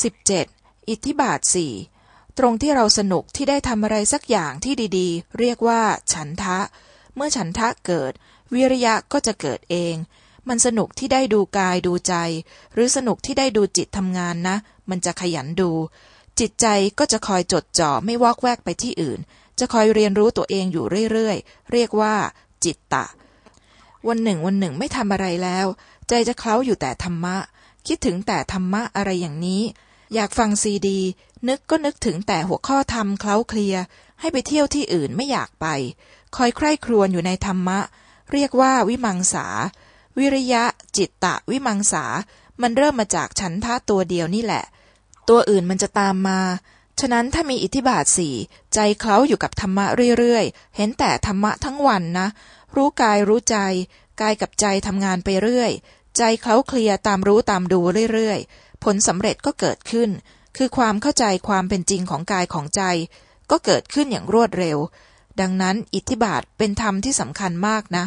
17. อิทธิบาทสี่ตรงที่เราสนุกที่ได้ทำอะไรสักอย่างที่ดีๆ เรียกว่าฉันทะ เมื่อฉันทะเกิด วิริยะก็จะเกิดเอง มันสนุกที่ได้ดูกายดูใจ หรือสนุกที่ได้ดูจิตทำงานนะ มันจะขยันดู จิตใจก็จะคอยจดจ่อไม่วอกแวกไปที่อื่น จะคอยเรียนรู้ตัวเองอยู่เรื่อยๆ เรียกว่า จิตตะ วันหนึ่งวันหนึ่งไม่ทำอะไรแล้ว ใจจะเคล้าอยู่แต่ธรรมะ คิดถึงแต่ธรรมะอะไรอย่างนี้ อยากฟังซีดี นึกก็นึกถึงแต่หัวข้อธรรมเคล้าเคลีย ให้ไปเที่ยวที่อื่นไม่อยากไป คอยใคร่ครวญอยู่ในธรรมะ เรียกว่าวิมังสา วิริยะ จิตตะ วิมังสา มันเริ่มมาจากฉันทะตัวเดียวนี่แหละ ตัวอื่นมันจะตามมา ฉะนั้นถ้ามีอิทธิบาทสี่ใจเคล้าอยู่กับธรรมะเรื่อยๆ เห็นแต่ธรรมะทั้งวันนะ รู้กายรู้ใจ กายกับใจทำงานไปเรื่อย ใจเคล้าเคลียตามรู้ตามดูเรื่อยๆ ผลสำเร็จก็เกิดขึ้น คือความเข้าใจความเป็นจริงของกายของใจ ก็เกิดขึ้นอย่างรวดเร็ว ดังนั้นอิทธิบาทเป็นธรรมที่สำคัญมากนะ